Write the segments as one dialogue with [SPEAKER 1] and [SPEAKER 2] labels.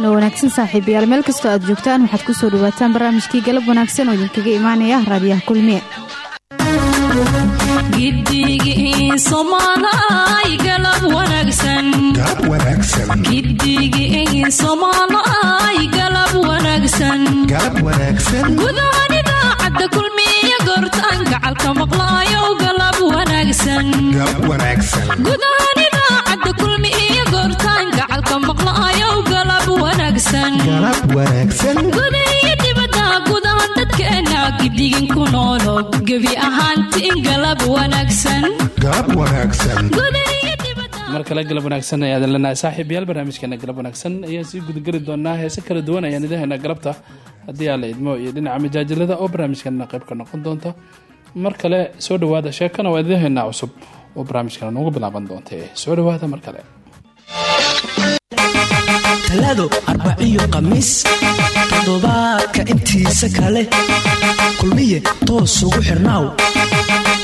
[SPEAKER 1] wacan oo wanaagsan saaxiibayaal meel kastoo aad joogtaan waxaad ku soo dhawaataan barnaamijkii galab wanaagsan oo idinkaga imaanaya raadiyaha kulmiye.
[SPEAKER 2] Gudahan idaacadda kulmiya goortaan gacalka maqlaayo galab wanaagsangudahan idaacadda kulmi iyo goortaan gacalka maqlaayo galab wanaagsanguda iyo dibadda gudahan dadkeena gidigin ku noolo. Gebi ahaantiin galab wanaagsan.
[SPEAKER 3] Mar kale galab wanaagsan ayaadan leenahay saaxiibayaal barnaamijkeena galab wanaagsan. Ayaan sii gudageli doonaa heese kala duwan ayaan idaheena galabta. Haddii aa la idmo iyo dhinaca majaajilada oo barnaamijkeena qayb ka noqon doonta mar kale soo dhawaada sheekana waa idaheena cusub. Oo barnaamijkeena noogu bilaaban doonta soo dhawaada mar kale
[SPEAKER 4] talaado arbaciyo khamiis toddobaadka intiisa kale. Kulmiye toos ugu xirnaaw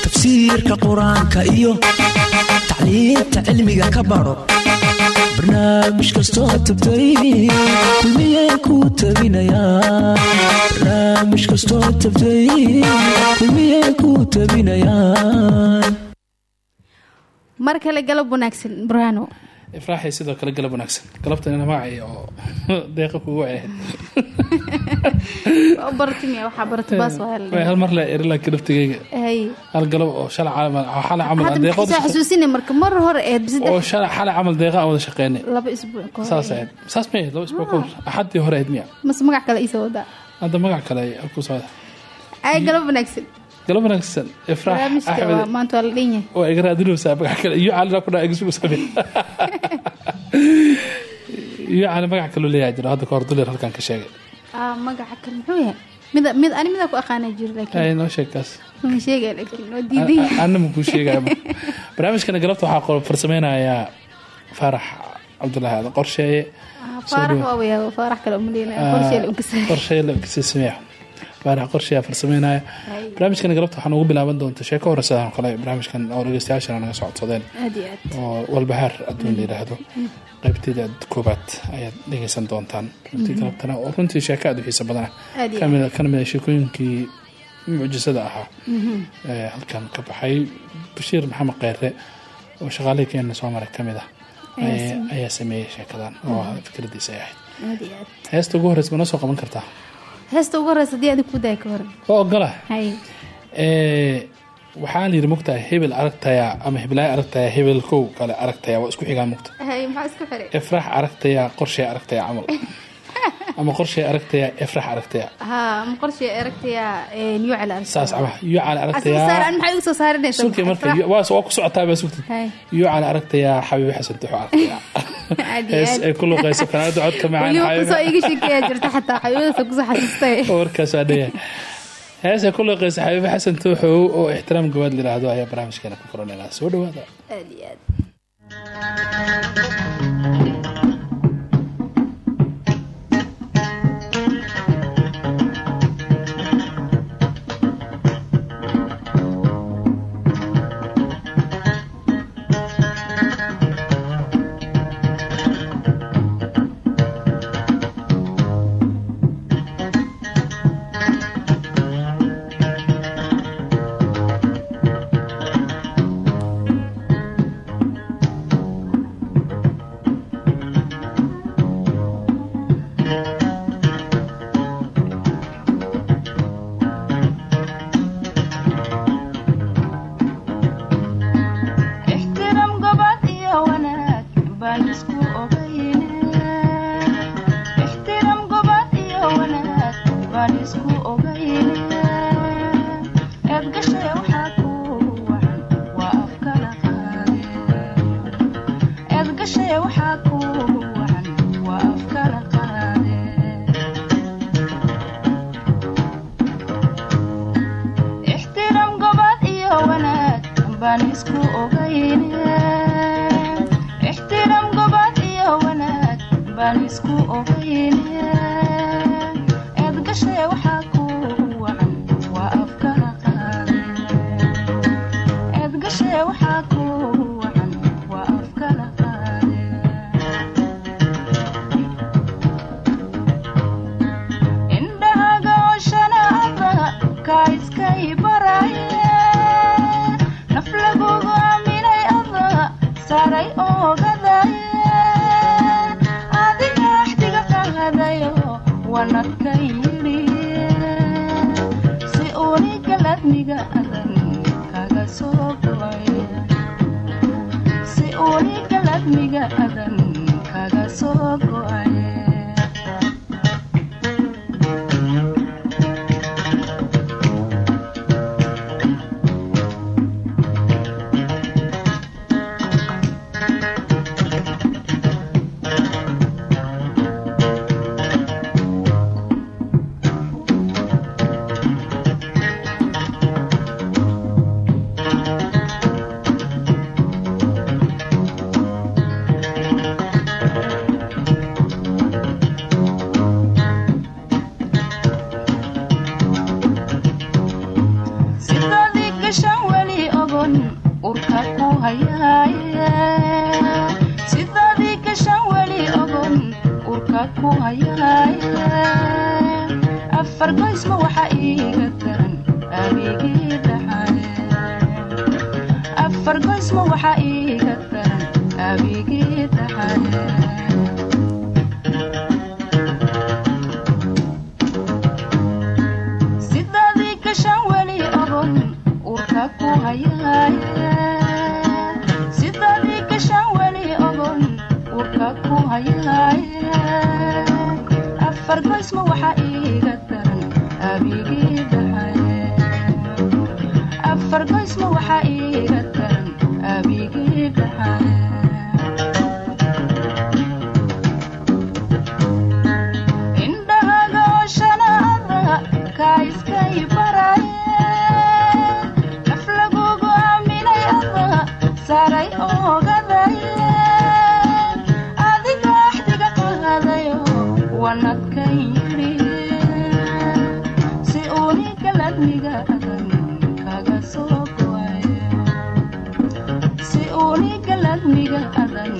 [SPEAKER 4] tafsiirka qur'aanka iyo tacliinta cilmiga ka baro. Barnaamij kastoo tabtay kulmiye ku tabinayaan
[SPEAKER 1] mar kale galab wanaagsan burhano
[SPEAKER 3] ifraaxay sidoo kale galab wanaagsan. Galabtanina magacay oo deeqa kugu ahayd. Hal mar le erilaanka naftigeyga hal galab oo shala xala camal
[SPEAKER 1] hore eed
[SPEAKER 3] oo shala xala camal deeqa aan wada shaqeynay.
[SPEAKER 1] Laba isbuuc
[SPEAKER 3] saas ahayd. Saas ma ahayd laba isbuuc kahor axaddii hore ahayd miya.
[SPEAKER 1] Mase magac kale iisa wadaa
[SPEAKER 3] hadda magac kale ku soo
[SPEAKER 1] ay galab wanaagsan
[SPEAKER 3] galab wanaagsan. Ifraax axmed.
[SPEAKER 1] maanta waa
[SPEAKER 3] waa igaraadinaysaa magac kale. Iyo calina ku dhaa igisugu sabe iyo cali magac kaloo leeyahay jiro hadda kahor duleer halkan ka sheegay.
[SPEAKER 1] Magaca kale muxuu yahay? Mid mid ani midaa ku aqaana jiro
[SPEAKER 3] ay noo sheeg kaas.
[SPEAKER 1] Ma sheegay laakiin waa diiday.
[SPEAKER 3] anna ma kuu sheegaya barnaamijkana galabta waxaa farsameynayaa faarax cabdulaahi aadan qorsheeye.
[SPEAKER 1] Qorsheele unkasay
[SPEAKER 3] sameeya faarax qorsheeyaa farsameynaya. Barnaamijkana galabta waxaan ugu bilaaban doonta. Sheeko hore sidaan kale barnaamijkan oo dhegeystayaashana naga socodsadeen. Oo walbahaar adduun la yidhaahdo qaybteeda koobaad ayaad dhegeysan doontaan. Runtii galabtana oo runtii sheeko aad u xiisa badana kana mid sheekooyinkii mucjisada ahaa. Ee halkan ka baxay bashiir maxamed kheyre oo shaqaalihii keena soo maray ka mid ah. Ayaa sameeyey sheekadan oo fikradiisa ay ahayd. Heesta ugu horeysa ma noo soo qaban kartaa
[SPEAKER 1] heesta ugu horeysa haddii adig ku daaya ka hore
[SPEAKER 3] waa ogola waxaa layidhi mugtahay hebel aragtaya ama heblaay aragtaya hebel kow kale aragtaya waa isku xigaa mugta. Efrax aragtaya qorshay aragtaya camal ama qorshay aragtaya aragtaya. Yucal aragtayasulki marka waa ku socotaa baa sugtid yucal aragtaya xabiibi xasan tuxo aragtaya. Ay ku luqayso fanaanada codka dheya heesa ku luqaysa xabiibi xasan tuuxow oo ixtiraam gabaad layidhaahdo ayaa barnaamijkeena ku furanayna soo dhawaada
[SPEAKER 5] goay si unigaladniga adan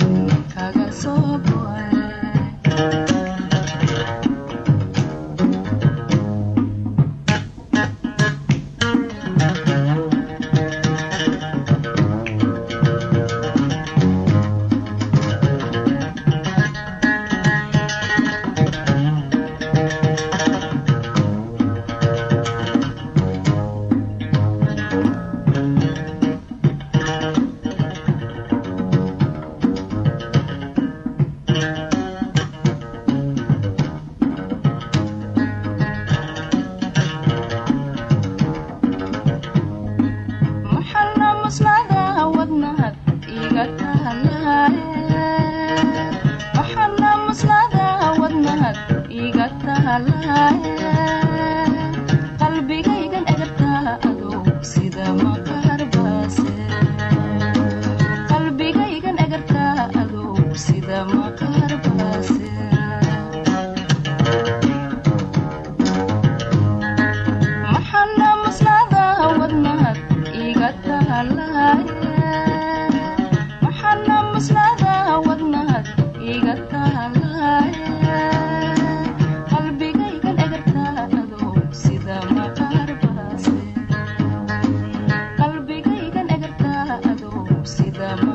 [SPEAKER 5] egartaa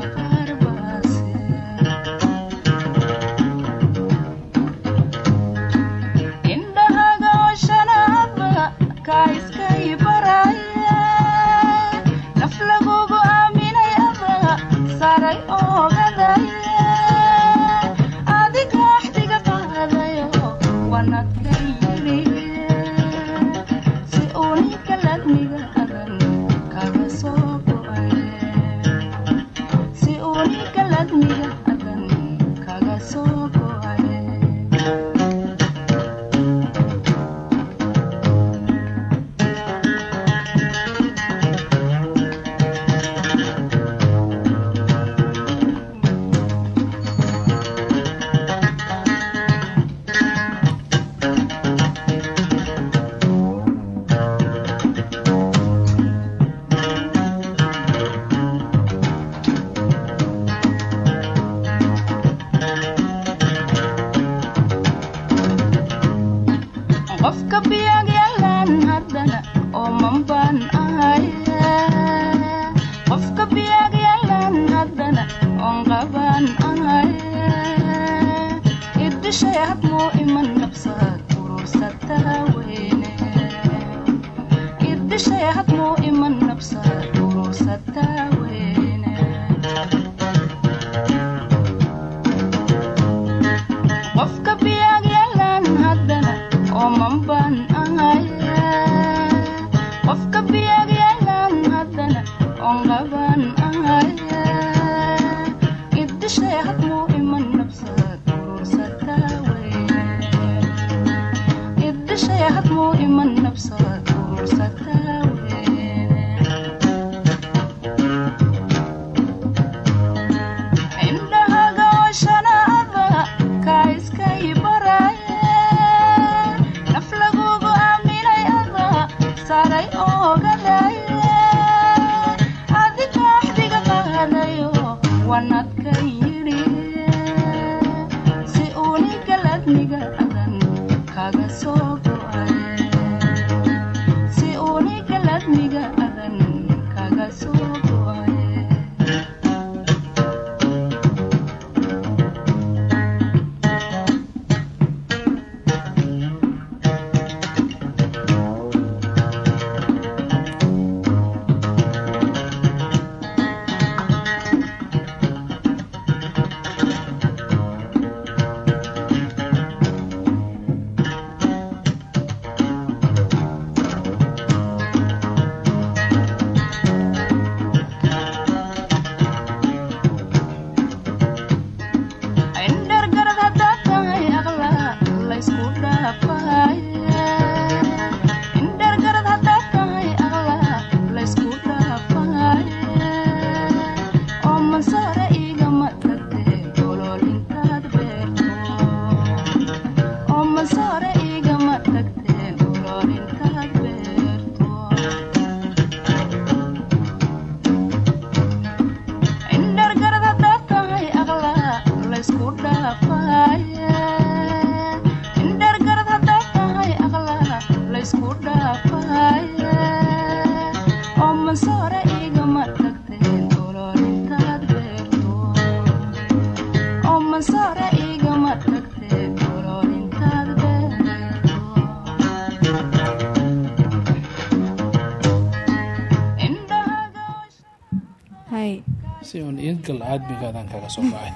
[SPEAKER 5] kaga soo
[SPEAKER 3] baxay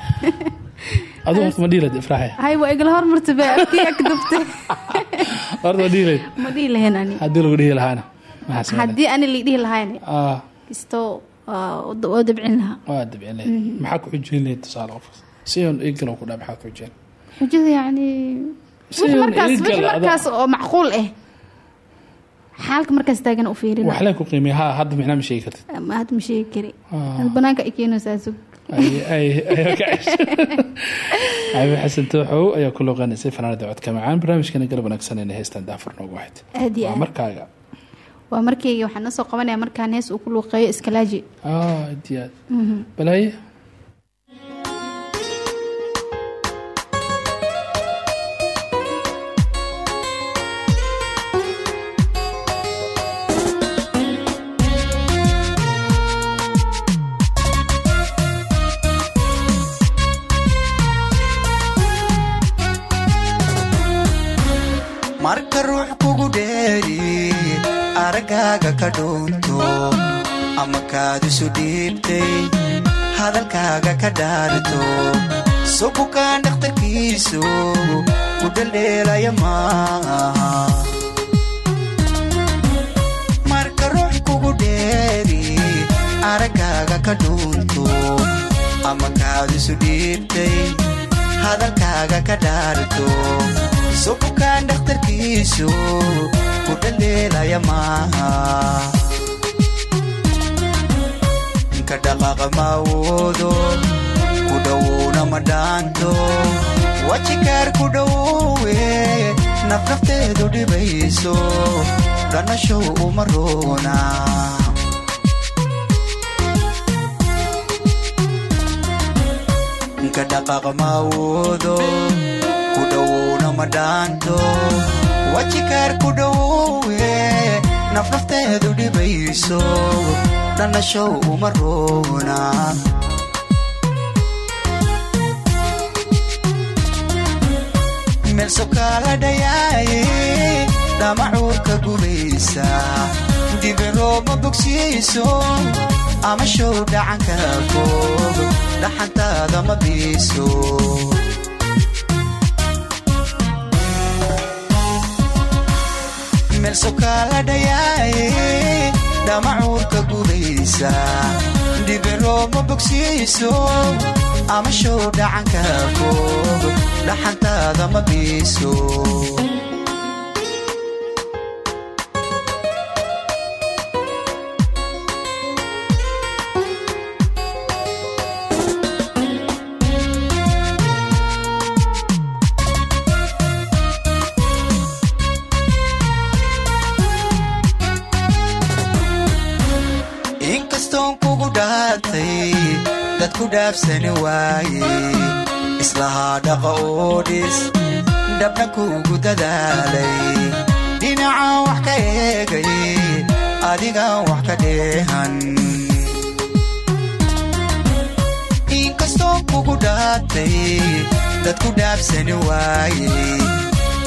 [SPEAKER 3] aduu horta ma dhiilayd ifraaxe
[SPEAKER 1] hay waa igala hormarta be afkiyaa ka dubtay
[SPEAKER 3] horta ma dhiilayd
[SPEAKER 1] ma dhihi lahayn ani
[SPEAKER 3] haddii lagu dhihi lahaana maxaa
[SPEAKER 1] haddii ani la dhihi lahayn
[SPEAKER 3] ah
[SPEAKER 1] kastoo oo dabcin lahaa
[SPEAKER 3] waa dabcin lahayd maxaa ku xujin lahayd tusaale qof si uun igal ku dhaa maxaa ku xujin
[SPEAKER 1] xujada yacni wixii markaas wixii markaas oo macquul ah xaalka markaas taagan u fiirina
[SPEAKER 3] wax leen ku qiimay ha hadda micnaa ma sheegi kartid
[SPEAKER 1] ma had ma sheegi kari banaanka ay keenaysaa sug
[SPEAKER 3] Xabi xasan tooxow ayaa ku looqaanaysay fanaanada codka macaan. Barnaamijkana galab wanaagsan ee heystaan daafur noogu ahayd waa markaaga.
[SPEAKER 1] Waa markayga waxaan soo qabanaya markaan hees uu ku luuqeeyo iskalaaji.
[SPEAKER 3] Ah aad. Iyo aad balaaye
[SPEAKER 6] ka dhuunto ama kaadisu dhiibtay hadalkaaga ka dhaarto. Subukaan dhakhtarkiisu ku dheldheelaya maaha. Marka ruux kugu dheeri araggaaga ka dhuunto ama kaadisu dhiibtay hadalkaaga ka dhaarto. Subukaan dhakhtarkiisu ku dheldheelaya maaha ka dhaqaaqa ma awoodo ku dhowowna ma dhaanto wajikaar ku dhowowe nafnafteedu dhibayso dhanashow uma roona ka dhaqaaqa ma awoodo ku dhowowna ma dhaanto wajikaar ku dhowowe nafnafteedu dhibayso dhanashow uma roona. Meel sokaala dhayaaye dhamacuurka gubaysa dibiroo ma bogsiiso ama show dhacanka fog dhaxantaada ma biiso meel sokaala dhayaaye dhamacuurka bogsiiso ama show dhacanka fog dhaxantaada ma biiso ku dhaafsani waaye islahaa dhaqa oo dhis dhabna kuugu dadaalay. Dhinacaan wax ka eegay adigaan wax ka dheehan. Inkastoon kugu dhaatay dad ku dhaafsani waaye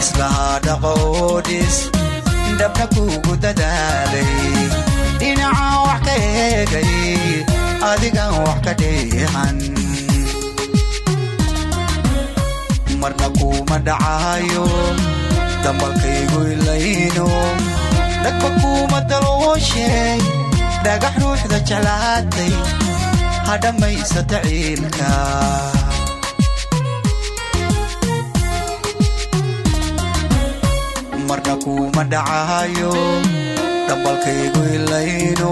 [SPEAKER 6] islahaa dhaqa oo dhis dhabna kuugu dadaalay. Dhinacaan wax ka eegay adigaan wax ka dheehan marna kuuma dhacaayo dambalkaygu ilayno dhagba kuuma dalooshe dhagax ruuxda jeclaatay ha dhammaysata ciilka marna kuuma dhacaayo dambalkaygu ilayno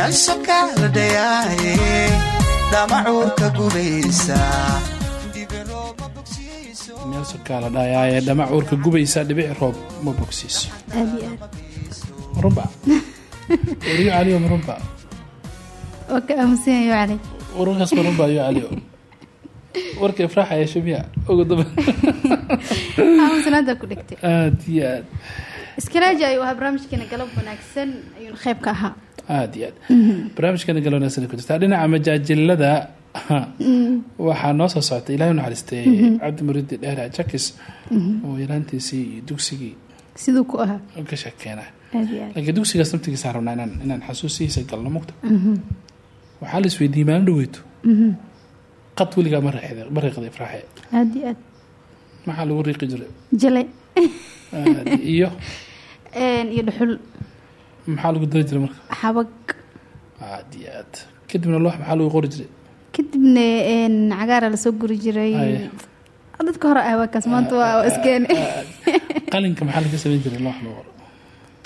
[SPEAKER 6] meel sukaan la dhayaaye dhamacuurka gubaysa
[SPEAKER 3] dhaayaaye dhamac uurka gubaysa dhibici roob ma bogsiiso. Marunba. Wariyo caliyo marunba. Wararkaas marunba iyo caliyo warka ifraaxa yeesho miya ugu daba aad iyo aad.
[SPEAKER 1] Iskaraaji ayuu ahaa barnaamijkeena galab wanaagsan ayuuna qayb ka ahaa
[SPEAKER 3] aad iyo aad. Barnaamijkana gal wanaagsan ku jirtaa dhinaca majaajilada waxaa noo soo socotay ilahay naxariistay cabdi muridi dheere jakis oo yaraantiisii iyo dugsigii
[SPEAKER 1] siduu ku ahaa.
[SPEAKER 3] ka sheekeena laakiin dugsigaas naftigiisaan rabnaa inaan inaan xasuusihiisa galno mugta. Waxaa la isweydiiyey maalin dhaweyto qad weligaa ma riiqday ifraaxe
[SPEAKER 1] aad iyo aad.
[SPEAKER 3] Maxaa lagu riiqi jiray?
[SPEAKER 1] Jale
[SPEAKER 3] iyo?
[SPEAKER 1] Iyo dhuxul
[SPEAKER 3] maxaa lagu dari jiray marka?
[SPEAKER 1] Xabag
[SPEAKER 3] aad iyo aad kadibna loox maxaa lagu qori jiray?
[SPEAKER 1] Kadibna cagaara la soo guri jiray. Dadka hore ah waa kaas maanta waa iskeene
[SPEAKER 3] qalinka maxaa laga samayn jiray loox qoro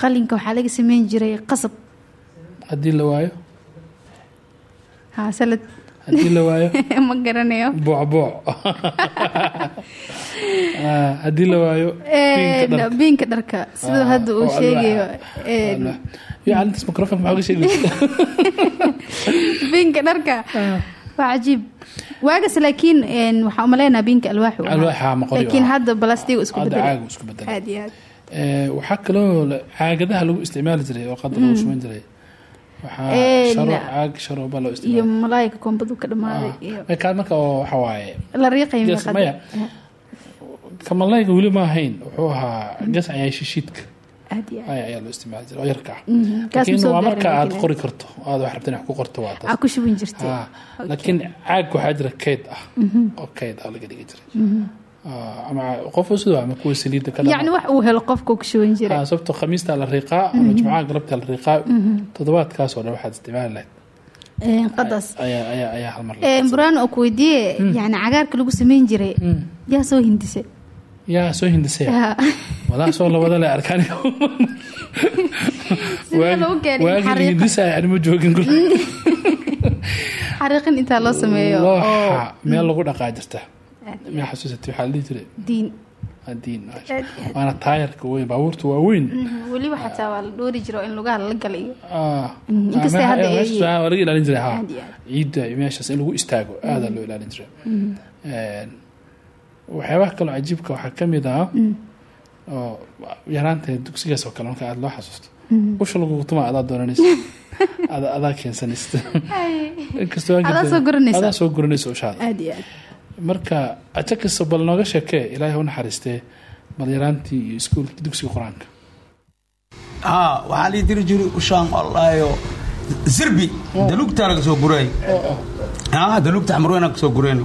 [SPEAKER 1] qalinka waxaa laga sameyn jiray qasab.
[SPEAKER 3] Haddii la waayo?
[SPEAKER 1] Haa salad
[SPEAKER 3] haddii la waayo?
[SPEAKER 1] Ma garanayo
[SPEAKER 3] boocbooc Ah, haddii la waayo
[SPEAKER 1] biinka dharka. siduu
[SPEAKER 3] Ah,
[SPEAKER 1] hadda uu sheegayo
[SPEAKER 3] iyo calintaas microphone maxaa uga sheegi
[SPEAKER 1] biinka dharka. Waa cajiib. Waagas laakiin waxaa umaleynaa biinka alwaax laakiin
[SPEAKER 3] ah.
[SPEAKER 1] hadda balastig isku
[SPEAKER 3] hadda
[SPEAKER 1] bedelay
[SPEAKER 3] caagu isku bedelay
[SPEAKER 1] aad iyo aad.
[SPEAKER 3] Eh, waxaa kaloo caagadaha lagu isticmaali jiray oo qadar lagu shuban jiray
[SPEAKER 1] iyo
[SPEAKER 3] isticmaali
[SPEAKER 1] malaayga koombadu ka
[SPEAKER 3] weli ma ahayn wuxuu ahaa gas ayaa shishiidka ayaa loo isticmaali jiray oo yarka. Ah
[SPEAKER 1] soo
[SPEAKER 3] waa marka aad qori karto aad wax rabta inaad ku qorto waa taas
[SPEAKER 1] aa ku shubin jirtay
[SPEAKER 3] Ah, laakiin caag waxaa jira kayd ah. Oo kayd ah laga dhigi jiray Ama qof sidoo ama kuwa saliidda ka
[SPEAKER 1] yacni wax uu helo qofka uu ku shuban jiray
[SPEAKER 3] Ah, sababto khamiista la riiqaa ama jimcaha galabta la riiqaa toddobaadkaas oo dhan waxaad isticmaali lahayd
[SPEAKER 1] Een, qadaas
[SPEAKER 3] ayaa ayaa ayaa hal mar
[SPEAKER 1] Een, buraan oo ku weydiiye yani cagaarka lagu sameyn jiray yaa soo hindise
[SPEAKER 3] yaa soo hindisay
[SPEAKER 1] Yaa.
[SPEAKER 3] walaa soo labada le arkaan
[SPEAKER 1] xariiqa?
[SPEAKER 3] hindisa yani ma joogin
[SPEAKER 1] xariiqin intaa loo sameeyo
[SPEAKER 3] meel lagu dhaqaa jirta ma xasuusatay waxaa la dhihi jiray.
[SPEAKER 1] Diin.
[SPEAKER 3] Waana taayarka weyn baabuurta waa weyn.
[SPEAKER 1] Weliba xataa waa la dhoori jiro in lugaha la galayo.
[SPEAKER 3] Ah,
[SPEAKER 1] inkastoo
[SPEAKER 3] ah,
[SPEAKER 1] hadda
[SPEAKER 3] meeshaas
[SPEAKER 1] ay-
[SPEAKER 3] waa laga ilaalin jiray ha ciidda meeshaas in lagu istaago aadaa loo ilaalin jiray. Waxyaabaha kaloo cajiibka waxaa ka mid ah oo yaraanta dugsigaas oo kale marka aada loo xasuusto. Usha lagugu tuma adaa doonanaysa ada adaa keensanaysa inkastoo
[SPEAKER 1] Adaa soo guranaysa.
[SPEAKER 3] ushaada marka ajakasta bal nooga sheekee ilaahay u naxariistee balyaraantii iyo iskuulka dugsiga qur'aanka.
[SPEAKER 7] Haa waxaa lii diri jiri ushaan wallaayo zirbi dalugtaa laga soo guray ah dalugta xamrweyna ka soo gureen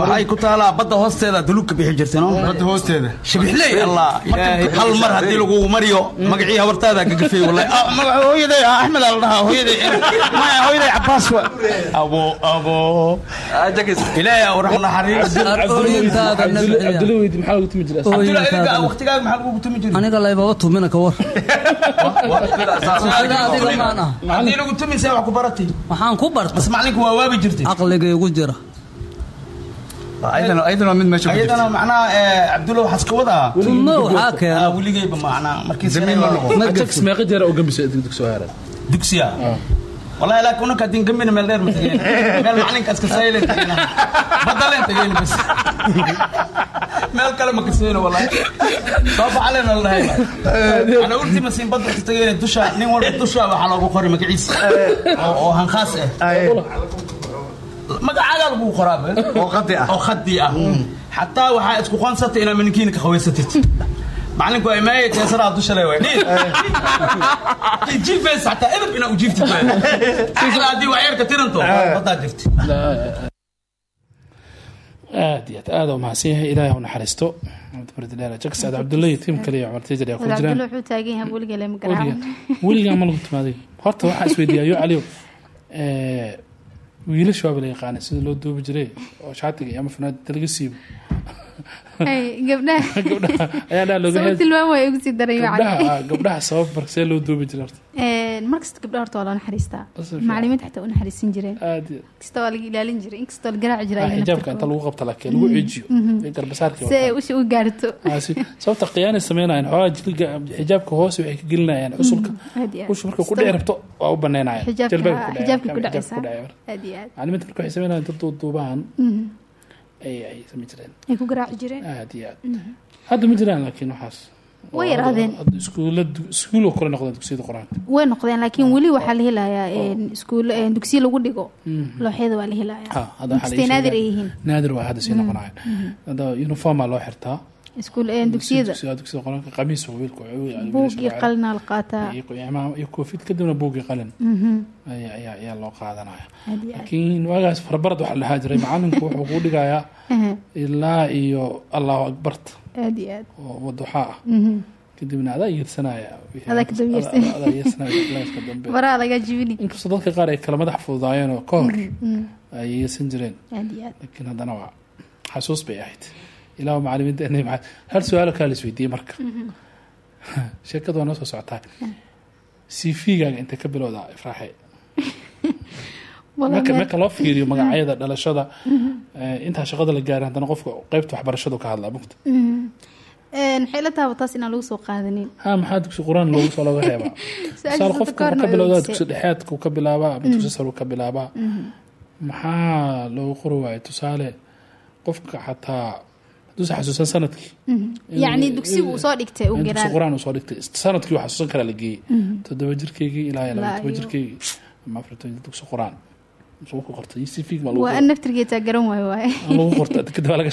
[SPEAKER 7] waxay ku taalaa badda hoosteeda dalug ka bixi jirtay no badda hoosteeda. Shabixley allah hal mar haddii lagu mariyo magacii habartaada gagafey wallahi. Ah magaca hooyaday ah axmed aa la dhahaa hooyaday maya hooyaday cabaas wa abo abo. Ilaahay
[SPEAKER 3] cabdulla weydi maxaa lagu tumi
[SPEAKER 7] adiga waqtigaaga maxaa lagu tumi jiray?
[SPEAKER 8] Aniga laybaba tumina ka war.
[SPEAKER 7] Haddii lagu tumisay wax ku baratay
[SPEAKER 8] waxaan ku barta
[SPEAKER 7] bas macalinku waa waabi jirtay
[SPEAKER 8] caqliga igu jira.
[SPEAKER 9] Ayadana mid meesha ku
[SPEAKER 7] ayadana macnaha eh, cabdulla waxaa iska wadaa
[SPEAKER 8] tumo waxaa
[SPEAKER 7] Ah,
[SPEAKER 8] keena.
[SPEAKER 7] weligeyba macnaha markii
[SPEAKER 9] Zamiin ma noqon.
[SPEAKER 8] ma
[SPEAKER 3] ajax
[SPEAKER 8] gafin
[SPEAKER 3] meeqa jeera u gambisa dugsi haaran.
[SPEAKER 7] Dugsiya wallahi laakiin unaka hadin gambina meel dheer ma tegeen meel macalinka iska saylen tegeen badaleen tegeen bas meel kale ma kaseyno wallahi soo baxalen la dhahay ana urti masiin badda ka tegeen dusha nin walba dusha waxaa loogu qoray magaciisa oo- hankaas ah. Magacaagaa lagu qoraa be
[SPEAKER 9] oo qadi ah.
[SPEAKER 7] Oo khadi ah xataa waxaa isku qoonsatay inaad maninkiina ka haweysatid. Macalinku waa imaayay teesaraa dusha le way dhiid jiifeys xataa edab inaa u jiiftid ilaa haddii waxyarka tiranto badaa jirti
[SPEAKER 3] aad iyo aad aada u mahadsan yahay ilaahay ha u naxariisto. Bardidheer ajax aad cabdulla iyo tiim kale iyo cumar tijar ayaa ku jiraan weligaa ma lagu timaaday horta waxaa isweydiiya yo caliyo wiilasha waaba la yaqaanay sida loo duubi jiray oo shaatiga ama fanaanada laga siibo
[SPEAKER 1] gabdhaha.
[SPEAKER 3] Ah, sabab marka see loo duubi jiray horta.
[SPEAKER 1] Markasta gabdhaha horta waa loo naxariistaa macalimiinta xataa u naxariisan jireen
[SPEAKER 3] aad iyo
[SPEAKER 1] kasta waa laga ilaalin jiray inkastoo la garaaci jiray
[SPEAKER 3] ah, xijaabka inta lagu qabta laakiin lagu ciijiyo ee garbasaarkii
[SPEAKER 1] si ay usha u gaarto.
[SPEAKER 3] Ah, sababta khiyaanay sameynayaan. Xoogaa jilga xijaabka hoose waxay ka gelinayaan. Usulka
[SPEAKER 1] aad iyo aad.
[SPEAKER 3] usha marka ku dhici rabto waa u banaynayaan
[SPEAKER 1] xijaabka
[SPEAKER 3] ku
[SPEAKER 1] aad
[SPEAKER 3] macalimiinta marka waxay sameynayaan dad duubaan ay samayn jireen.
[SPEAKER 1] Ay ku garaaci jireen?
[SPEAKER 3] Aad iyo aad. Hadda ma jiraan laakiin waxaas.
[SPEAKER 1] Way yaraadeen.
[SPEAKER 3] Iskuulla iskuuloo kale noqdeen dugsiyada qur'aanka.
[SPEAKER 1] Way noqdeen laakiin weli waxaa la helayaa iskuul dugsiyo lagu dhigo. Looxyada waa la helayaa naadir ay yihiin.
[SPEAKER 3] Naadir waa hadda sii noqonaya hadda uniformaa loo xirtaa
[SPEAKER 1] iskuul dugsiyada
[SPEAKER 3] Dugsiga- dugsiga qur'aanka qamiis waa wiilku
[SPEAKER 1] buug iyo qalina la qaataa
[SPEAKER 3] koofid kadibna buug iyo qalin. Ayaa ayaa- loo qaadanaya laakiin waagaas farabarad waxaa la dhahaa jiray. Macalinku wuxuu kuu dhigayaa ilaa iyo allahu akbarta oo waduxaa ah
[SPEAKER 1] Mhm.
[SPEAKER 3] kadibna adaa yeersanaya
[SPEAKER 1] Adaa ka daba yeersan.
[SPEAKER 3] Adaa- adaa yeersanaya claska dambe.
[SPEAKER 1] Baraa laga jibini.
[SPEAKER 3] Inkastoo dadka qaar ay kala madax fududaayeen oo ka hor ay yeersan jireen. Laakiin haddana waa xasuus bay ahayd ilaa macalimiinta hal su'aalo kaa la isweydiiyey marka. Sheekadu waa noo soo socotaa cv-gaaga intay ka bilowdaa ifraaxe. Marka loo fiiriyo magacyada dhalashada eh, intaa shaqada la gaarin haddana qofka qeybta waxbarashadu ka hadlaa mugta
[SPEAKER 1] Een, waxay la taaba taas inaan lagu soo qaadanin?
[SPEAKER 3] Ha maxaa dugsi qur'aan loogu soo looga reebaa tusaale qofka wuxuu ka bilowdaa dugsi dhexeedku ka bilaabaa ama dugsi saru ka bilaabaa. Maxaa loogu qori waayo? Tusaale qofka xataa xasuusan sannadkii.
[SPEAKER 1] Yacni dugsigu uu soo dhigtay u
[SPEAKER 3] in dugsi
[SPEAKER 1] garaan
[SPEAKER 3] qur'aan uu soo dhigtay. Sanadkii uu xasuusan karaa la geeyey. Toddoba jirkeygii ilaa laba toban
[SPEAKER 1] iyo-
[SPEAKER 3] jirkeygii ama afartan dugsi qur'aan lagu
[SPEAKER 1] waa
[SPEAKER 3] qoro.
[SPEAKER 1] an naftirgeetaa garan waayo waaye.
[SPEAKER 3] Aan lagu qorta kadib waa laga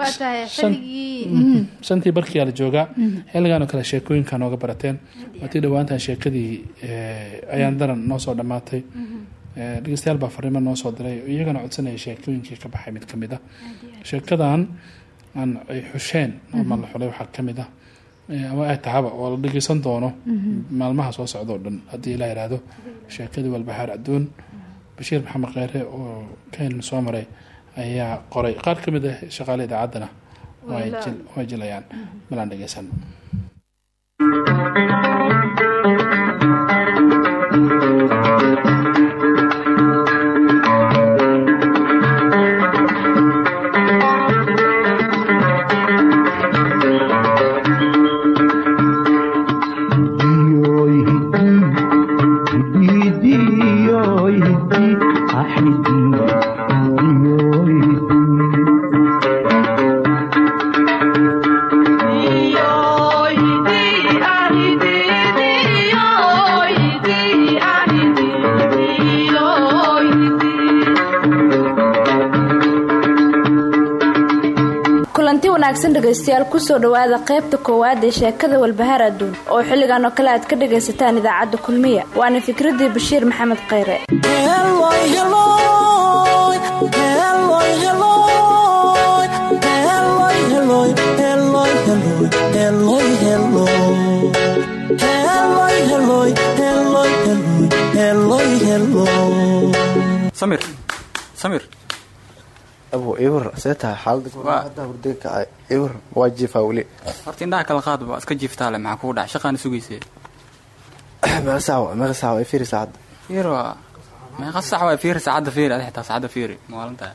[SPEAKER 1] waa
[SPEAKER 3] shan-
[SPEAKER 1] xilligii
[SPEAKER 3] Mhm. shantii barkiyaa la joogaa. Xilligan oo kale sheekooyinka nooga barateen. Waatii dhowaantan sheekadii eh, ayaan daran noo soo dhammaatay dhegeystayaal baa fariimo noo soo diray iyagana codsanaya sheekooyinkii ka baxay mid ka mid ah. Sheekadan aan ay xusheen ama la xulay waxaa ka mid ah. Eh, ama ay tahaba oo la dhegeysan doono. Maalmaha soo socda oo dhan haddii ilaa yidhaahdo sheekadii walbahaar adduun. Bashiir maxamed kheyre oo kenya soo maray ayaa qoray. Qaar ka mid ah shaqaale idaacaddana way jil- way jilayaan. Malaan dhegeysan
[SPEAKER 9] dhegaystayaal ku soo dhowaada qaybta koowaad ee sheekada walbahaar adduun oo xilligan oo kale aad ka dhagaysataan idaacadda kulmiya waana fikradii bashiir maxamed khayre
[SPEAKER 10] samir samir
[SPEAKER 11] abo iwar see tahay xaalada hurday kacay iwar waa jiifaa weli.
[SPEAKER 10] Horta indhaha kala qaad ba iska jiiftaale maxaa kugu dhac? Shaqaana sugayse
[SPEAKER 11] meeqa saac meeqa saac way fiiri saacadda
[SPEAKER 10] fiir waa meeqa sax waa fiiri saacadda fiiri adi xitaa saacadda fiiri maalintaa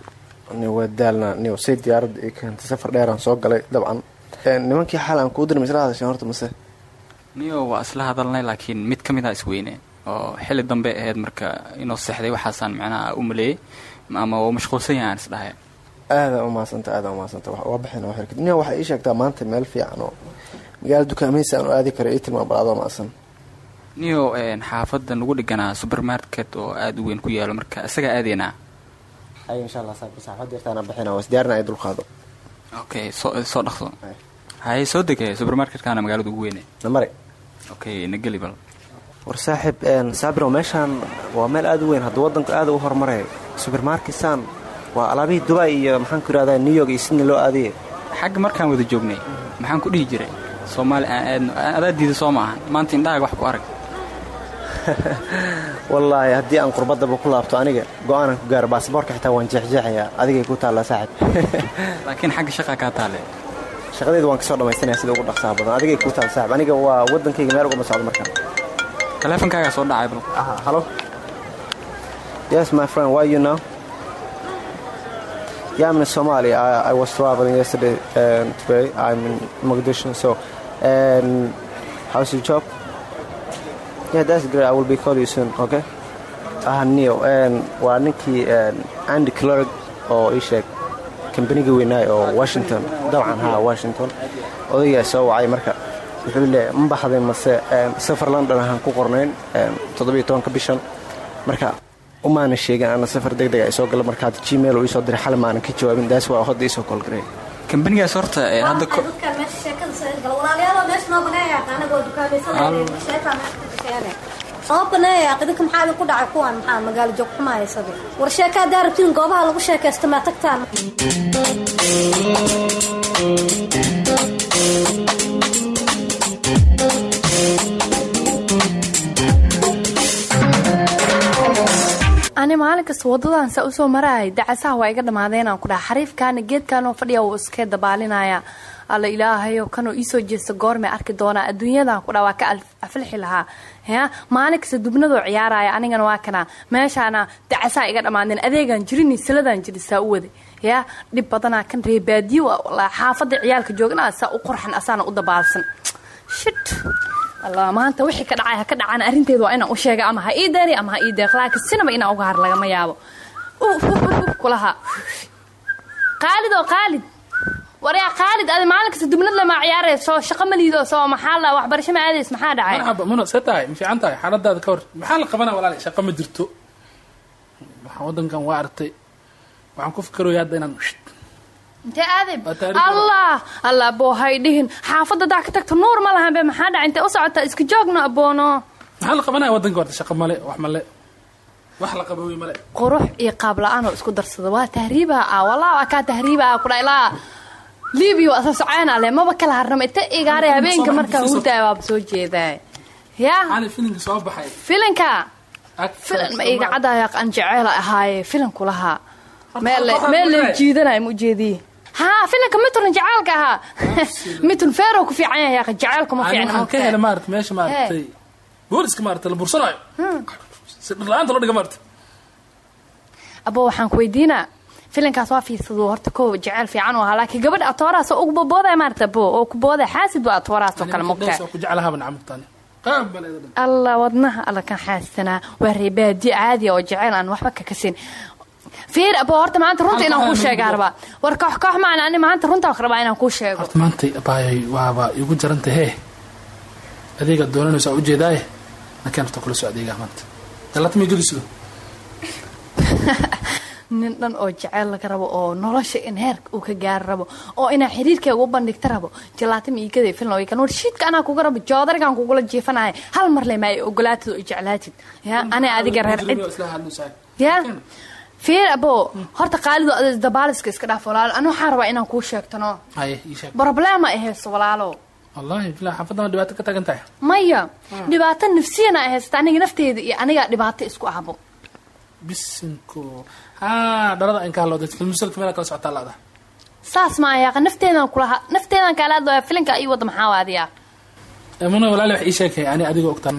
[SPEAKER 11] ni waa daalna ni say diyaaradda ii keentay safar dheeraan soo galay dabcan. Nimankii xaal aan kuu diray ma isla hadasheen horta mase
[SPEAKER 10] niyo waa isla hadalnay laakiin mid ka mid a isweyne oo xilli dambe ahayd marka inuu seexday waxaasaan macnaha u maleeyey ama uu mashquulsan yahay aan
[SPEAKER 11] aada umahadsanta aada umahadsanta waa wax nin waxay ii sheegtaa maanta meel fiican oo magaala dukaamaysa aan u aadi karo ii tilmaam balaadoo maasan.
[SPEAKER 10] Niyo xaafadda nagu dhiganaa supermarket oo aada u weyn ku yaalo marka isagaa aadaynaa
[SPEAKER 11] hay insha allah saabka saxaafadda yartaana baxayna waa isdiyaarina ay dulqaado
[SPEAKER 10] okay soo soo dhaqso. Haye soo dege supermarketkana magaalada ugu weyne
[SPEAKER 11] namare
[SPEAKER 10] okay nageli bal.
[SPEAKER 11] War saaxiib saabiro meeshaan waa meel aada u weyn. Hadda waddanku aada u horumaray supermarketsaan waa alaabihii dubai iyo maxaan ku yidhahdaa new york iyo sydney loo aadaya
[SPEAKER 10] xagga markaan wada joognay maxaan ku dhihi jiray soomaali aan aadno adaa diida soo ma ahan maanta indhahaaga wax ku arag.
[SPEAKER 11] Wallaahi haddii aan qurbadaba ku laabto aniga go'aanan ku gaaro baasaboorka xitaa waan jeexjeexayaa. Adigay ku taallaa saaxib
[SPEAKER 10] laakiin xagga shaqaa kaa taale
[SPEAKER 11] shaqadeedu waan ka soo dhammaystanaya sida ugu dhaqsaha badan. Adigay ku taal saaxib aniga waa waddankayga meel ugama socdo markaan.
[SPEAKER 10] Taleefonkaagaa soo dhacay bal.
[SPEAKER 11] Hello? Yes my friend why you know Yeah, I'm in Somalia. I, I was traveling yesterday and today. I'm in Mogadishu. So, and how's your job? Yeah, that's great. I will be call you soon. Okay. Ah, Neo. And waa ninkii Andy Clark oo ii sheeg kambaniga weynaay oo Washington dabcan ha Washington odayaa soo wacay marka wuxuu leeyahay ma baxday mase safar London ahaan ku qornayn toddobiyo tobanka bishan marka umaana sheegin ana safar deg deg ay soo gala marka hadda gmail uu isoo diray xali maanan ka jawaabin daas waa hodda isoo kolgaray
[SPEAKER 10] kambanigaas horta hadda
[SPEAKER 12] soo baneeya idinka maxaa idinku dhacay kuwan maxaa magaalo joog xumahaysada war sheeka haddaa rabtiin goobaha lagu sheekaysto maa tagtaan
[SPEAKER 9] ani maalin kasta wadadan saa u soo maraay dacasaha waa iga dhammaadeen aan ku dhaha xariifkaana geedkanoo fadhiya wuu iskee dabaalinaya. Alla ilaahayo kanoo iisoo jeesta goormay arki doonaa adduunyadan ku dha waa ka aflixi lahaa. Ya maalin kasta dubnadoo ciyaaraya anigana waa kana meeshaana dacasaha iga dhammaadeen adeegaan jirin siladaan jiri saa u waday ya dhib badanaa kan reebaadiyo xaafada ciyaalka joogna saa u qurxan asaana u dabaalsan. Shit allah maanta wixii ka dhacay ha ka dhacaan arrinteedu waa inaan u sheega ama ha ii deeri ama ha ii deeq laakiin sinaba inaan uga har lagama yaabo. Kulaha. Qaalid oo qaalid waryaa qaalid adi maalin kasta dubnad lamaa ciyaarayso shaqo maliido soo maxaa la waxbarasho ma aadays maxaa dhacay?
[SPEAKER 3] Marxaba muno see tahay ma fiican tahay xaaladaada ka hor. Maxaa la qabanaa walaali shaqo ma jirto? Waxaan waddankan waa aragtay waxaan ku fikiraya hadda inaan
[SPEAKER 9] intee aaday allah! Allah aboo hay dhihin xaafadda daa ka tagto nuur ma lahan be maxaa dhaca intee u socotaa iska joogno aboono.
[SPEAKER 3] Maxaa la qabanaya waddanka horta shaqo male wax male. Wax la qabowi male.
[SPEAKER 9] Qurux iyo qaab la'aanoo isku darsada waa tahriiba ah wallah waa kaa tahriiba ah kudha ilaa libiya waa soo soceen ale maba kala harnama. Inta igaaray habeenka markaa hurdaaya waaba soo jeedaa ya?
[SPEAKER 3] Filinka soo baxay.
[SPEAKER 9] Filinka? Filan ma iga cadaya aan jeceel ahaaye filanku lahaa meel meel la jiidanaya ma ujeediye haa filanka mitun jaceelka ahaa mitun feero ku fiican yahay yaaqi jaceelka ma fiicna
[SPEAKER 3] ka helay maarata meesha maaragtay. Booliska maarata la bursanaayo si dhirla-aanta loo dhiga maarata
[SPEAKER 9] abo waxaan ku weydiinaa filankaas waa fiirsado horta ko jeceel fiican u ahaa laakiin gabadha atooraas oo ugu boodaya maarata abo oo ku boodaya xaasid waa atooraas oo kale mogtaa
[SPEAKER 3] ku jeclahaaba nacamugtaani
[SPEAKER 9] allah wadnaha alla kan xaasanaa waa reebaadi caadiya oo jeceel aan waxba ka kasin fiir horta maanta runta inaan kuu sheegaa rabaa war koox koox maan ani maanta runta rabaa inaan kuu sheego
[SPEAKER 3] horta maanta abaayay waaba igu jaranta hee adeegaad doonanayso aa ujeedaaye nakeen horta kula soo adeegaa maanta dalata may geliso
[SPEAKER 9] nin dhan oo jeceyl laga rabo oo nolosha in heerka uu ka gaari rabo oo inaa xiriirkeega u bandhigta rabo jalaato miigada filna way kan war shiidka anaa kuga rabo joodarigan kugula jiifanaya hal mar le ma ay ogolaatid oo jeclaatid ya ana adiga reer cid ya fiir abo horta qaalidu ada dabaaliska iska dhaaf walaalo. Ana waxaan rabaa inaan kuu sheegtano. Ay haysto walaalo.
[SPEAKER 3] Wallahi bilaa xaafadana dhibaato ka tagan tahay.
[SPEAKER 9] Maya dhibaato nafsiyana ay haysta aniga nafteeda iyo anigaa dhibaato isku ahbo
[SPEAKER 3] bisinko haa dhalada inkaa loo dadka musalka meel kala socotaa laada
[SPEAKER 9] saas ma ayaaqa nafteedan kulaha nafteedan kaala hadlaya filinka ii wada maxaa waadiyaa
[SPEAKER 3] muna walaali wax ii sheegay ani adigoo ogtaan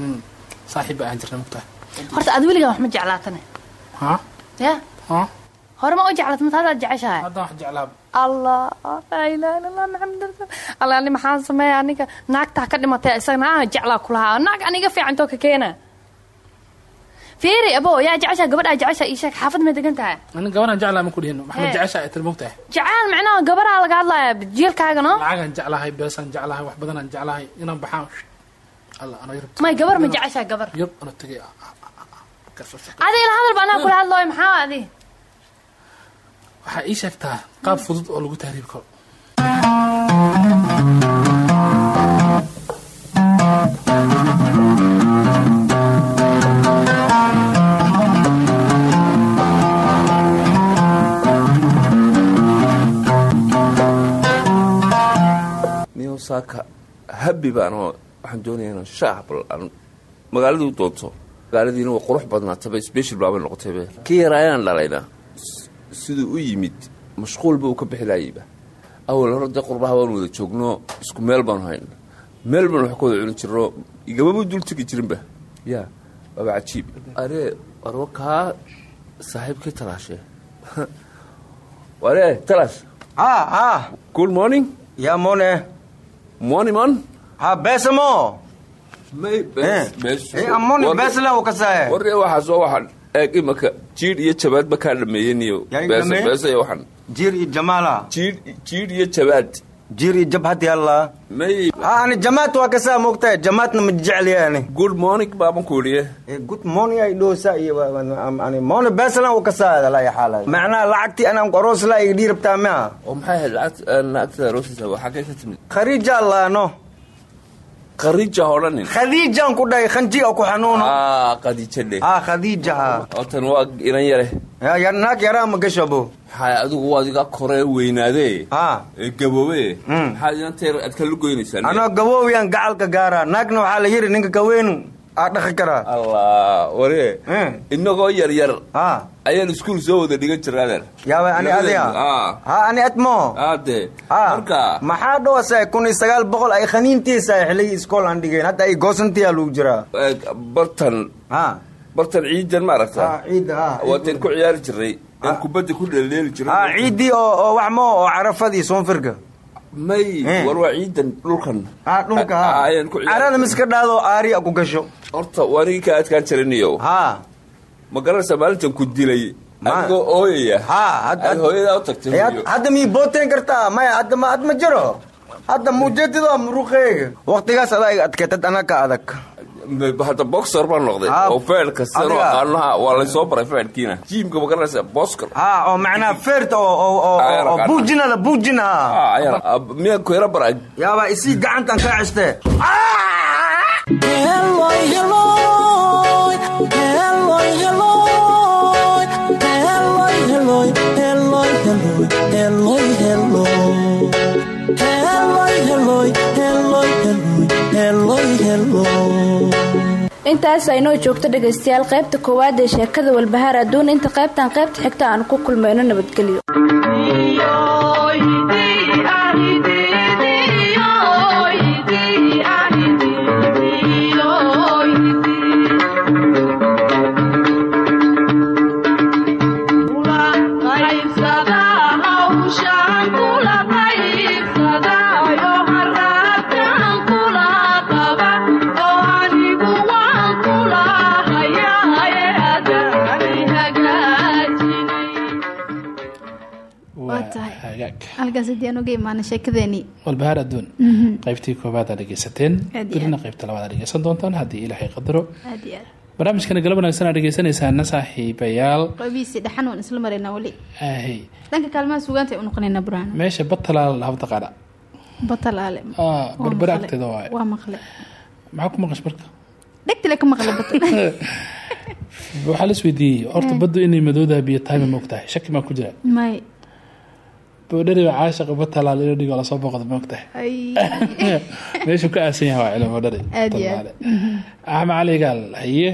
[SPEAKER 3] saaxiib aan jirna mugtahay
[SPEAKER 9] horta ad weligaa wax ma jeclaatane.
[SPEAKER 3] Ha
[SPEAKER 9] ya.
[SPEAKER 3] Ha?
[SPEAKER 9] Hore ma u jeclaat mata hadaad jeceshahay? Allah laa ilaha illa allah maxamed allah ani maxaan sameeya aniga? Naagtaa ka dhimatay isagana aan jeclaa kulahaa naag aniga fiicantoo ka keena. Fiiri abo yaa jeceshaa gabadhaa jeceshaa ii sheeg xaafad may degan tahay.
[SPEAKER 3] Ani gabanaan jeclaa ma ku dhihin. Maxamed
[SPEAKER 9] Hee.
[SPEAKER 3] jecesha ay tiri mugtahay
[SPEAKER 9] jecel macnaha gabaraa laga hadlaya jielkaaga no?
[SPEAKER 3] Lacagaan jeclahay beesaan jeclahay wax badanaan jeclahay inaan baxaan alla
[SPEAKER 9] may gabar ma jeceshaa gabar
[SPEAKER 3] yurub ana tegay
[SPEAKER 9] adi ila hadalba anaa kula hadlooyo maxaa adi?
[SPEAKER 3] Waxaa ii sheegtaa qaab fudud oo lagu tahriib karo.
[SPEAKER 13] Niyow saaka habi baan oo waxaan doonaya inaan shaah bal aan magaaladii u doonto magaaladiina waa qurux badnaataba special baabay noqotaybe kii yaraa ayaan dhalayna siduu u yimid mashquulba uu ka bixi laayayba awal hore dee qurbaha waan wada joogno isku meel baanu hayna meel baan wax ka wada cuni jirno igabama dul tegi jirinba ya waaba cajiib. Are warwa kaa saaxiibkii talaashe. Ware talash
[SPEAKER 14] ha ha
[SPEAKER 13] good morning.
[SPEAKER 14] Ya mone
[SPEAKER 13] morning man.
[SPEAKER 14] Ha besamo
[SPEAKER 13] may
[SPEAKER 14] Eh, amoni besle u kasaye
[SPEAKER 13] warre waxaas waa waxaan eeg imaka jiidh iyo jabaad ma kaa
[SPEAKER 14] dhameeyey?
[SPEAKER 13] beesa iyo waxaan
[SPEAKER 14] jir iyo
[SPEAKER 13] jiidh iyo jabaad.
[SPEAKER 14] Iyo jabhad yalla
[SPEAKER 13] may
[SPEAKER 14] ha ani jamaat waa kasaa moogtahay. Jamaatna ma jecel yani
[SPEAKER 13] good morning baaban ku idhiye
[SPEAKER 14] good morning ay dhoosa iyo ani moni besle u kasaa la xaala macnaha lacagtii anaan aroos la iga dhiirabtaa mea
[SPEAKER 13] oo maxay ahayd lacagta lacagtada roosisa waa xagee ka timid.
[SPEAKER 14] Khariija allaano
[SPEAKER 13] khariija ha odhanin
[SPEAKER 14] khadiijaan ku dhahay khanjiga ku xanuuno.
[SPEAKER 13] Khadiija dhe.
[SPEAKER 14] Ha khadiija ha
[SPEAKER 13] otan waa inan yare.
[SPEAKER 14] Ya, ya, naag yaraa ma gashabo
[SPEAKER 13] maxay adigu waad iga koree weynaadee
[SPEAKER 14] ha.
[SPEAKER 13] Ee gaboobe. Maxaad inanteer aad ka lugoynaysaa
[SPEAKER 14] anoo gaboobiyaan gacalka gaaraa naagna waxaa la yiri ninka kaweyn dhaqi karaa
[SPEAKER 13] allah waree inagoo yar yar ayaan iskuul soo wada dhigan jirna adeer
[SPEAKER 14] yaaba ani adiga? ha ani atmo?
[SPEAKER 13] Ade marka?
[SPEAKER 14] Maxaa dhowasa kun iyo sagaal boqol? Ay khaniintiisa xilligii iskool aan dhigeen. Hadda ay goosantiyaa lagu jiraa?
[SPEAKER 13] Bartan.
[SPEAKER 14] Ha.
[SPEAKER 13] Bartan ciidan ma aragta? Waateen ku ciyaari jirnay aan kubadda ku dheeldheeli
[SPEAKER 14] ha
[SPEAKER 13] jiray
[SPEAKER 14] ciiddii oo wax mo oo carafadii soonfirka
[SPEAKER 13] may
[SPEAKER 14] Eh.
[SPEAKER 13] war waa ciidan dhulkan. Ah,
[SPEAKER 14] ha.
[SPEAKER 13] Ayaan ku ciyaari
[SPEAKER 14] carada miska dhaado aariya ku gasho.
[SPEAKER 13] Horta waanigii ka adkaan jiraniyo
[SPEAKER 14] ha.
[SPEAKER 13] Ma garanaysaa maalintan ku dilay?
[SPEAKER 14] Ma-
[SPEAKER 13] adigoo ooyaya aad hooyadaa u tagtay
[SPEAKER 14] hadda mii booteen kartaa maya hadda ma had ma jiro. Hadda mujeedada muruqeega waqtigaas adaa iga adkeetad anaa ka adag
[SPEAKER 13] hadda boxer baan noqday
[SPEAKER 14] Ah,
[SPEAKER 13] oo feerka sidan u
[SPEAKER 14] adiga.
[SPEAKER 13] aqaanaha waa laysoo baray feerkiina jiimka ma garanaysaa bosker
[SPEAKER 14] ha oo macnaha feerta oo buujinada
[SPEAKER 13] Ah, ah, miyaa ku yara barag
[SPEAKER 14] yaaba isii gacantan kaa cestee
[SPEAKER 15] intaas aynoo joogto dhegaystayaal qaybta koowaad ee sheekada walbahaar adduun. Inta qaybtan qaybta xigta aan ku kulmayno nabadgelyo
[SPEAKER 1] halkaas haddii aan uga imaana sheekadeenii.
[SPEAKER 3] Walbahaar adduun.
[SPEAKER 1] Mhm.
[SPEAKER 3] qaybtii koobaad aa dhegeysateen berina qaybta labaad aa dhegeysan doontaan haddii ilaahay qadaro. Barnaamijkana galab wanaagsan aad dhegeysanaysaana saaxiibayaal.
[SPEAKER 1] Qabiisi dhaxan waan isla maraynaa weli
[SPEAKER 3] ahey
[SPEAKER 1] dhanka kaalmaha sugaanta ay u noqonaynaa buraan
[SPEAKER 3] meesha batalaal lahabda qadha
[SPEAKER 1] batalaale.
[SPEAKER 3] Ah, berbere
[SPEAKER 1] maqle.
[SPEAKER 3] agteeda waaye
[SPEAKER 1] waa maqle
[SPEAKER 3] maxaa ku maqash marka
[SPEAKER 1] dhegtile ka maqle batal
[SPEAKER 3] waxaa la isweydiiyey horta baddu inay madoodaa biyo tahay ma moogtahay. Shaki maa ku jira?
[SPEAKER 1] May
[SPEAKER 3] boodhariba caashaqa batalaal ilo dhigo la soo booqda moogtahay
[SPEAKER 1] ay.
[SPEAKER 3] Meeshuu ka aasan yahay waa
[SPEAKER 1] iyo aad.
[SPEAKER 3] Axmed cali gaal haye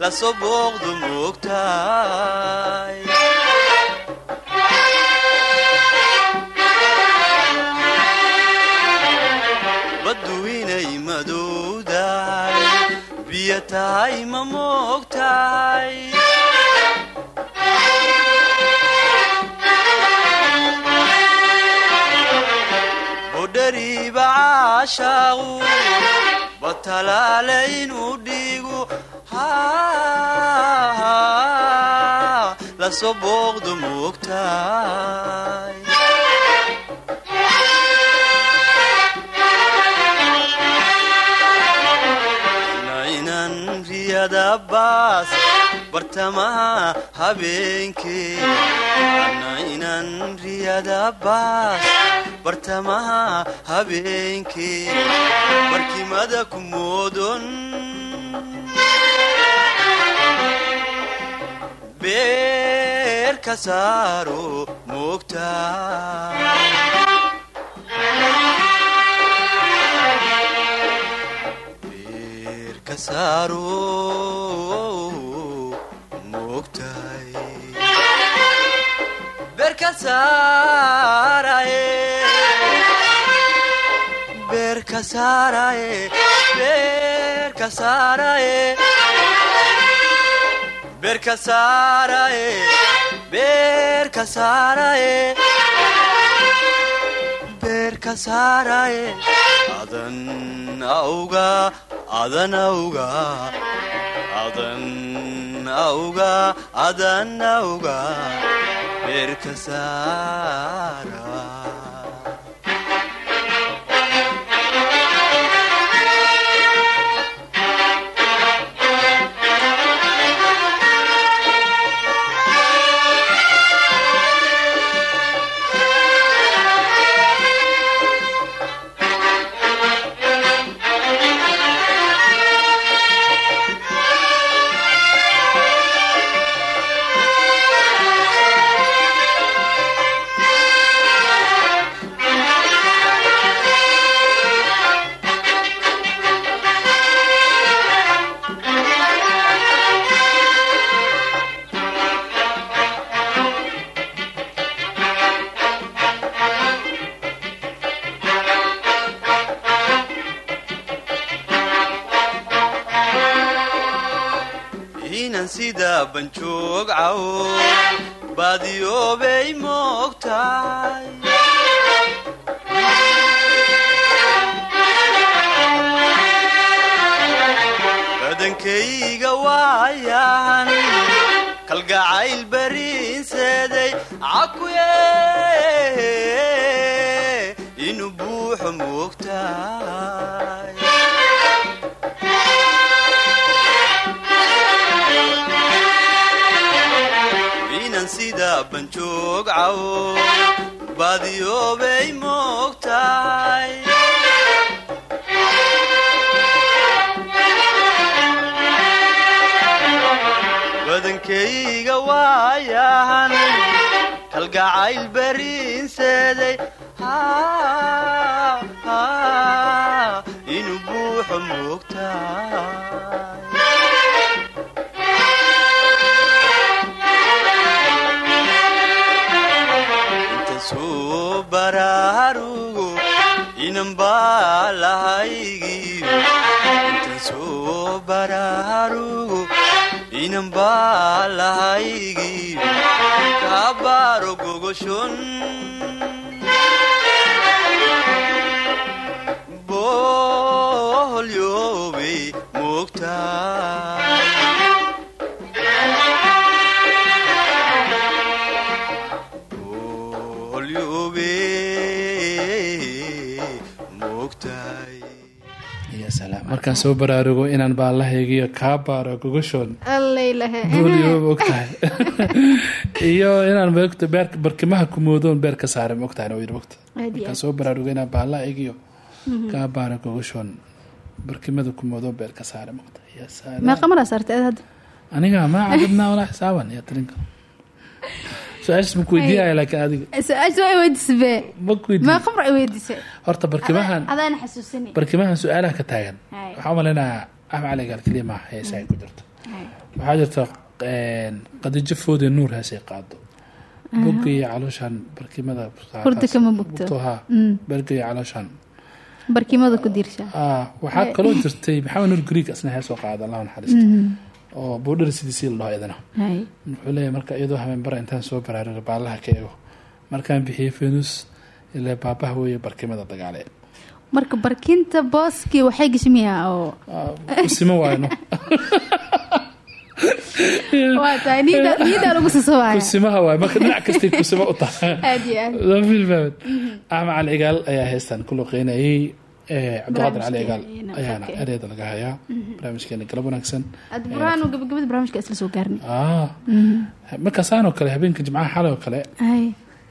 [SPEAKER 6] la soo booqdu moogtahay baddu inay madowdahay biyo tahay ma moogtahay budhariiba
[SPEAKER 16] caashaaqu batalaale inuu dhiigu la soo booqdu moogtaay nainan riyada baas bartamaha habeenkee nainan riyada baas bartamaha habeenkee barkimada ku moodon ka saaro moogtaa ka saaro moogtahay beer ka saaraye adan auga adan auga. Adan auga adan auga. Beer ka saara inan sida banjoog cawo baadiyoobay moogtahay badankayga waayahan kalgacayl bariinseeday cakuye inuu buuxo moogtahay banjoog cawo baadiyoobay moogtahay badankayga waayahan kalgacayl bariinseeday gogoshon boholyoobay moogtaa
[SPEAKER 3] markaan soo baraarugo inaan baallahaygiyo kaa baaro gogashoon booliyooba ogtahay. Iyo inaan barkimaha kumoodoon beer ka saara moogtahay waa mogta markaan soo baraarugo inaan baallahaygiyo kaa baaro gogashoon barkimada kumoodoon beer ka saara mogta
[SPEAKER 1] meeqa maraa saartay ad hadda?
[SPEAKER 3] Aniga maa cadadnaa walaa xisaaban yaa tarinka barkimahan su'aalaha ka taagan waxaa umaleynaya axmed cali gaal keliya maaha heesa ay ku jirto waxaa jirta qadijo foode nuur heesay qaado
[SPEAKER 1] Aha.
[SPEAKER 3] bogga iyo calooshan barkimada berga iyo calooshan waxaa kaloo jirtay maxamed nuur greeg asna heesoo qaada allah naxariisto. Oo boodhar sidiisii la dhaho idana wuxuu leeyahay marka iyadoo habeenbara intaan soo baraaruga baallaha ka eego markaan bixiyey venus ilaa baabaha weeye barkimada dagaale
[SPEAKER 1] marka barkinta booskii waxay gashmiyaa oo.
[SPEAKER 3] Kusimo waayno. Kusimaha waay marka dhinac kastay kusimo u tahay. Axmed cali igaal ayaa heestan ku luqeynayay. Eh, cabdiqaadir cali
[SPEAKER 1] Barnaamijkeena,
[SPEAKER 3] ayaana ereyada laga hayaa. Barnaamijkeena galab wanaagsan.
[SPEAKER 1] Gaarnay.
[SPEAKER 3] Ah. Markaasaanoo kale habeenka jimcaha xalay oo kale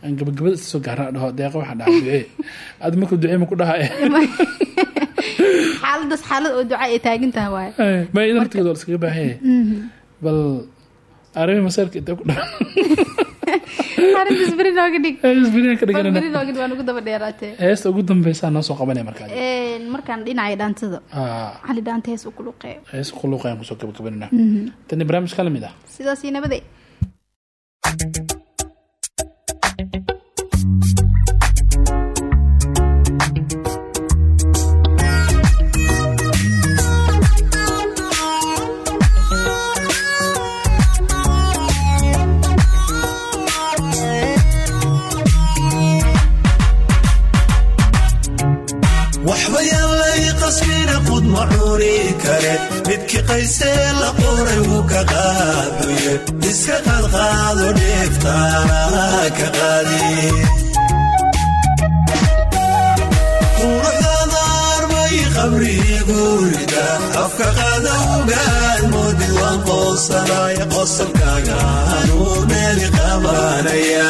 [SPEAKER 3] aan gabagabada isla soo gaarna dhaho deeqa waxaan dhahaa ducee. Aad markuu ducee ma ku dhaha
[SPEAKER 1] xaaladaas xaalad oo duca ay taagan waaye.
[SPEAKER 3] Ma idan horteeda waa laskaga baahan yahay
[SPEAKER 1] Mhm.
[SPEAKER 3] bal arrimi masaarka intee ku dhaha heesta ugu dambeysaa noo soo qabanaya markaa
[SPEAKER 1] Een, markaan dhinacay dhaantada cali dhaanta hees u kuluqeeyo
[SPEAKER 3] hees khuluqayaan ku soo gabagabanana
[SPEAKER 1] Mhm.
[SPEAKER 3] tani barnaamij ka la mid ah
[SPEAKER 1] sidaasii nabade
[SPEAKER 17] kare. Midkii qaysee la qoray wuu ka qaaduye iska qaadqaado dheeftaana ka qaadi quruxdaada arbay qabrigu rida. Afka qaada ugaan moodid waan qoonsanaya qosalkaaga anuu meeli qabanaya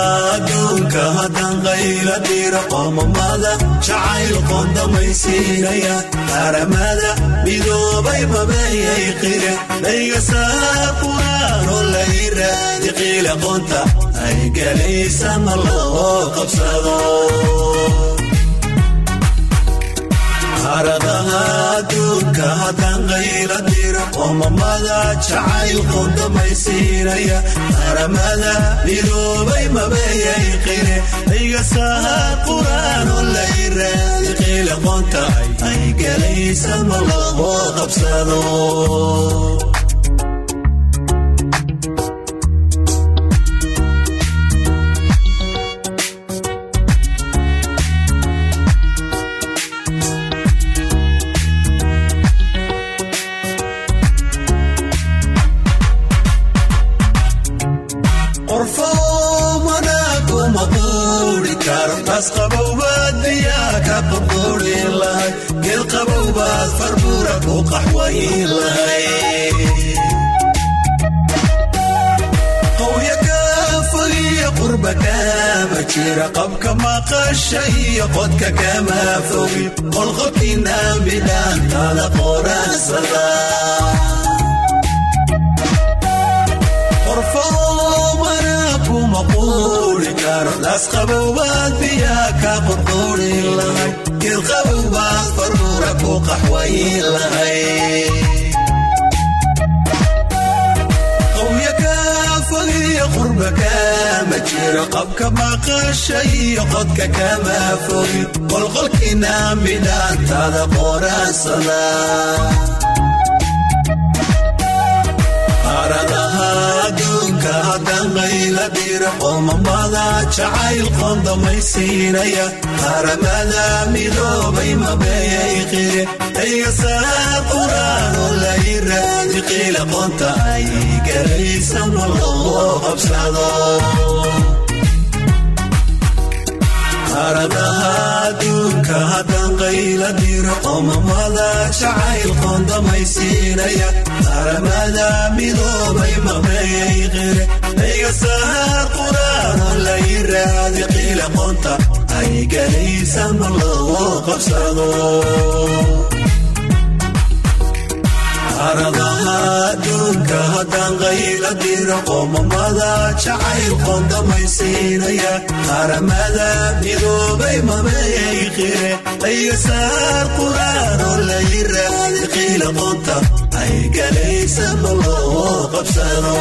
[SPEAKER 17] adduunka haddaan qayla diro qoomamada jacayl qoondamaysiinaya qaramada midoobay mabayay qire dhayga saa quraanoo la iraadi qiila qoonta. Ay galaysa ma loo qabsado haradaha adduunka haddaan qayla diro qoomamada jacayl qoondamaysiinaya qaramada midoobay mabayay qire aygasaha quraanoo la iraadi qiila qoonta ay galaysa ma loo qabsado kaama jira qabka maqasha iyo qodka kama fogi qolqobkiina bidhaantada qoraansada qorfoomana kuma quuri karo. Laas qabowbaad biyaa ka qurqurin lahay. Geel qabowbaad farbura ku qaxwayin lahay. Qowya kaa fogiya qurba kama jiro qabka maqasha iyo qodka kama fogi qolqolkiina midhaantada qoraansada qaaradaha haddaan qayla diro qoomamada jacayl qoondamaysiinaya qaramada midoobay mabayay qire aygasaa quraanoo la iraadi qiila qoonta ay galaysa ma loo qabsado. Qaaradaha adduunka haddaan qayla diro qoomamada jacayl qoondamaysiinaya qaramada midoobay mabayay qire aygasaha quraanoo la iraadi qiila qoonta ay galaysa ma loo qabsado qaaradaha adduunka haddaan qayla diro qoomamada jacayl qoondamaysiinaya qaramada midoobay mabayay qire layga saar quraanoo layiraahdi qiila qoonta ay galaysa ma loo qabsano